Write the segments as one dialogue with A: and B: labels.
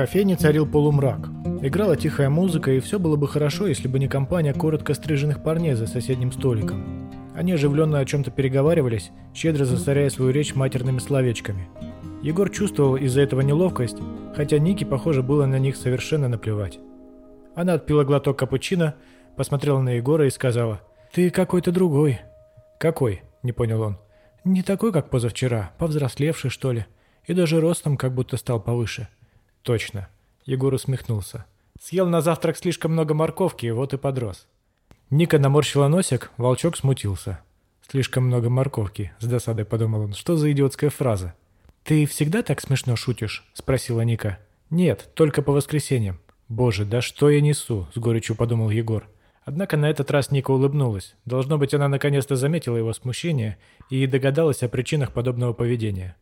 A: кофейне царил полумрак. Играла тихая музыка, и все было бы хорошо, если бы не компания коротко стриженных парней за соседним столиком. Они оживленно о чем-то переговаривались, щедро засоряя свою речь матерными словечками. Егор чувствовал из-за этого неловкость, хотя Нике, похоже, было на них совершенно наплевать. Она отпила глоток капучино, посмотрела на Егора и сказала, «Ты какой-то другой». «Какой?» – не понял он. «Не такой, как позавчера, повзрослевший, что ли, и даже ростом как будто стал повыше». «Точно». Егор усмехнулся. «Съел на завтрак слишком много морковки, вот и подрос». Ника наморщила носик, волчок смутился. «Слишком много морковки», — с досадой подумал он. «Что за идиотская фраза?» «Ты всегда так смешно шутишь?» — спросила Ника. «Нет, только по воскресеньям». «Боже, да что я несу?» — с горечью подумал Егор. Однако на этот раз Ника улыбнулась. Должно быть, она наконец-то заметила его смущение и догадалась о причинах подобного поведения.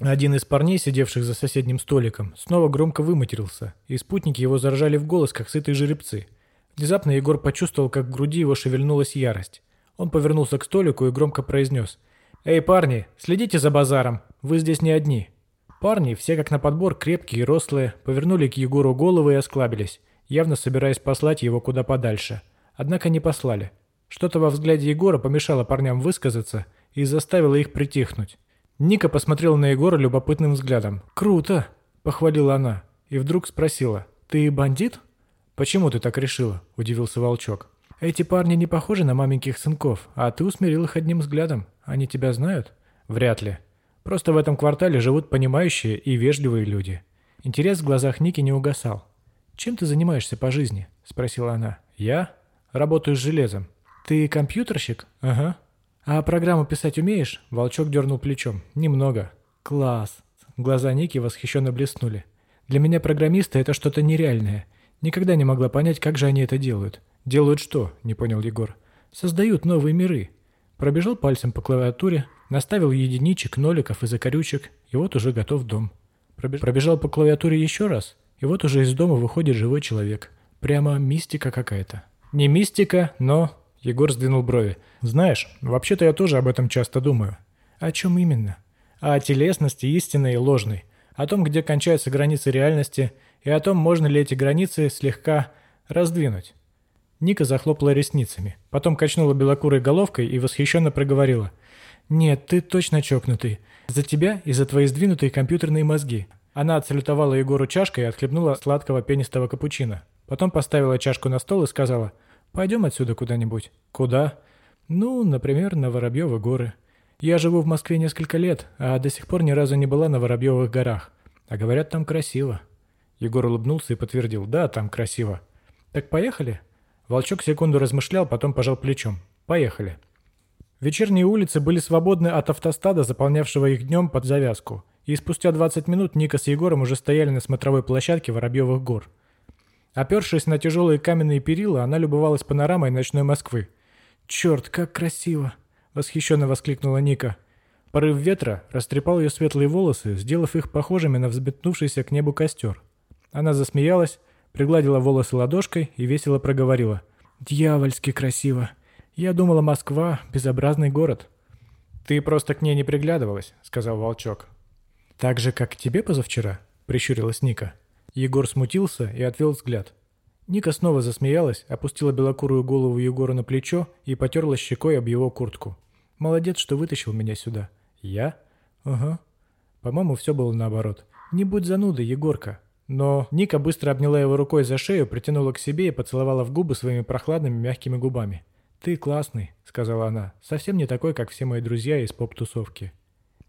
A: Один из парней, сидевших за соседним столиком, снова громко выматерился, и спутники его заржали в голос, как сытые жеребцы. Внезапно Егор почувствовал, как в груди его шевельнулась ярость. Он повернулся к столику и громко произнес. «Эй, парни, следите за базаром, вы здесь не одни». Парни, все как на подбор, крепкие и рослые, повернули к Егору головы и осклабились, явно собираясь послать его куда подальше. Однако не послали. Что-то во взгляде Егора помешало парням высказаться и заставило их притихнуть. Ника посмотрела на Егора любопытным взглядом. «Круто!» – похвалила она. И вдруг спросила. «Ты бандит?» «Почему ты так решила?» – удивился Волчок. «Эти парни не похожи на маменьких сынков, а ты усмирил их одним взглядом. Они тебя знают?» «Вряд ли. Просто в этом квартале живут понимающие и вежливые люди». Интерес в глазах Ники не угасал. «Чем ты занимаешься по жизни?» – спросила она. «Я? Работаю с железом». «Ты компьютерщик?» «Ага». «А программу писать умеешь?» Волчок дернул плечом. «Немного». «Класс!» Глаза Ники восхищенно блеснули. «Для меня программисты — это что-то нереальное. Никогда не могла понять, как же они это делают». «Делают что?» — не понял Егор. «Создают новые миры». Пробежал пальцем по клавиатуре, наставил единичек, ноликов и закорючек, и вот уже готов дом. Пробежал по клавиатуре еще раз, и вот уже из дома выходит живой человек. Прямо мистика какая-то. Не мистика, но Егор сдвинул брови. «Знаешь, вообще-то я тоже об этом часто думаю». «О чем именно?» «О телесности, истинной и ложной. О том, где кончаются границы реальности, и о том, можно ли эти границы слегка раздвинуть». Ника захлопала ресницами, потом качнула белокурой головкой и восхищенно проговорила. «Нет, ты точно чокнутый. За тебя и за твои сдвинутые компьютерные мозги». Она отсалютовала Егору чашкой и отхлебнула сладкого пенистого капучино. Потом поставила чашку на стол и сказала – Пойдем отсюда куда-нибудь. Куда? Ну, например, на Воробьевы горы. Я живу в Москве несколько лет, а до сих пор ни разу не была на Воробьевых горах. А говорят, там красиво. Егор улыбнулся и подтвердил. Да, там красиво. Так поехали? Волчок секунду размышлял, потом пожал плечом. Поехали. Вечерние улицы были свободны от автостада, заполнявшего их днем под завязку. И спустя 20 минут Ника с Егором уже стояли на смотровой площадке Воробьевых гор. Опершись на тяжелые каменные перила, она любовалась панорамой ночной Москвы. «Черт, как красиво!» — восхищенно воскликнула Ника. Порыв ветра растрепал ее светлые волосы, сделав их похожими на взметнувшийся к небу костер. Она засмеялась, пригладила волосы ладошкой и весело проговорила. «Дьявольски красиво! Я думала, Москва — безобразный город». «Ты просто к ней не приглядывалась», — сказал Волчок. «Так же, как к тебе позавчера?» — прищурилась Ника. Егор смутился и отвел взгляд. Ника снова засмеялась, опустила белокурую голову Егора на плечо и потерла щекой об его куртку. «Молодец, что вытащил меня сюда». «Я?» «Ага». По-моему, все было наоборот. «Не будь занудой, Егорка». Но Ника быстро обняла его рукой за шею, притянула к себе и поцеловала в губы своими прохладными мягкими губами. «Ты классный», — сказала она, — «совсем не такой, как все мои друзья из поп-тусовки».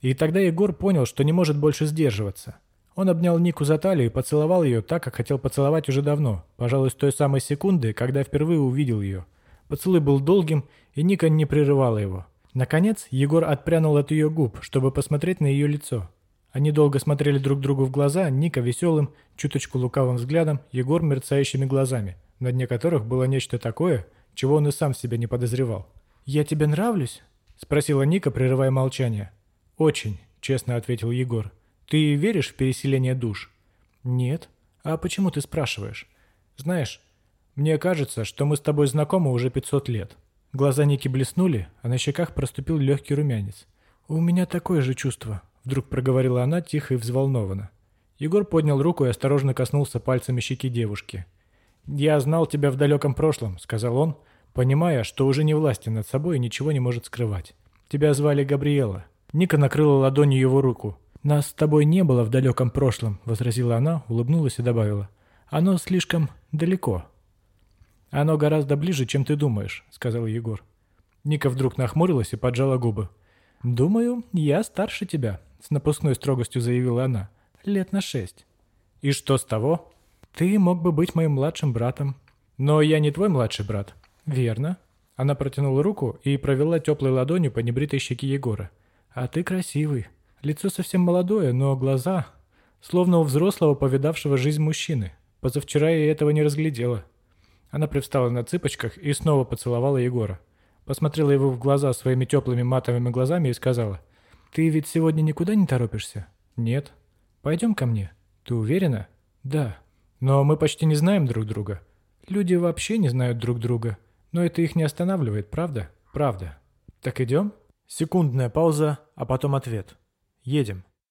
A: И тогда Егор понял, что не может больше сдерживаться. Он обнял Нику за талию и поцеловал ее так, как хотел поцеловать уже давно, пожалуй, с той самой секунды, когда впервые увидел ее. Поцелуй был долгим, и Ника не прерывала его. Наконец, Егор отпрянул от ее губ, чтобы посмотреть на ее лицо. Они долго смотрели друг другу в глаза, Ника веселым, чуточку лукавым взглядом, Егор мерцающими глазами, на дне которых было нечто такое, чего он и сам себя не подозревал. «Я тебе нравлюсь?» – спросила Ника, прерывая молчание. «Очень», – честно ответил Егор. Ты веришь в переселение душ? Нет. А почему ты спрашиваешь? Знаешь, мне кажется, что мы с тобой знакомы уже 500 лет. Глаза Ники блеснули, а на щеках проступил легкий румянец. «У меня такое же чувство», — вдруг проговорила она тихо и взволнованно. Егор поднял руку и осторожно коснулся пальцами щеки девушки. «Я знал тебя в далеком прошлом», — сказал он, понимая, что уже не властен над собой и ничего не может скрывать. «Тебя звали Габриэла». Ника накрыла ладонью его руку. «Нас с тобой не было в далеком прошлом», — возразила она, улыбнулась и добавила. «Оно слишком далеко». «Оно гораздо ближе, чем ты думаешь», — сказал Егор. Ника вдруг нахмурилась и поджала губы. «Думаю, я старше тебя», — с напускной строгостью заявила она. «Лет на шесть». «И что с того?» «Ты мог бы быть моим младшим братом». «Но я не твой младший брат». «Верно». Она протянула руку и провела теплой ладонью по небритой щеке Егора. «А ты красивый. Лицо совсем молодое, но глаза... Словно у взрослого, повидавшего жизнь мужчины. Позавчера я этого не разглядела». Она привстала на цыпочках и снова поцеловала Егора посмотрела его в глаза своими теплыми матовыми глазами и сказала, «Ты ведь сегодня никуда не торопишься?» «Нет». «Пойдем ко мне». «Ты уверена?» «Да». «Но мы почти не знаем друг друга». «Люди вообще не знают друг друга. Но это их не останавливает, правда?» «Правда». «Так идем?» Секундная пауза, а потом ответ. «Едем».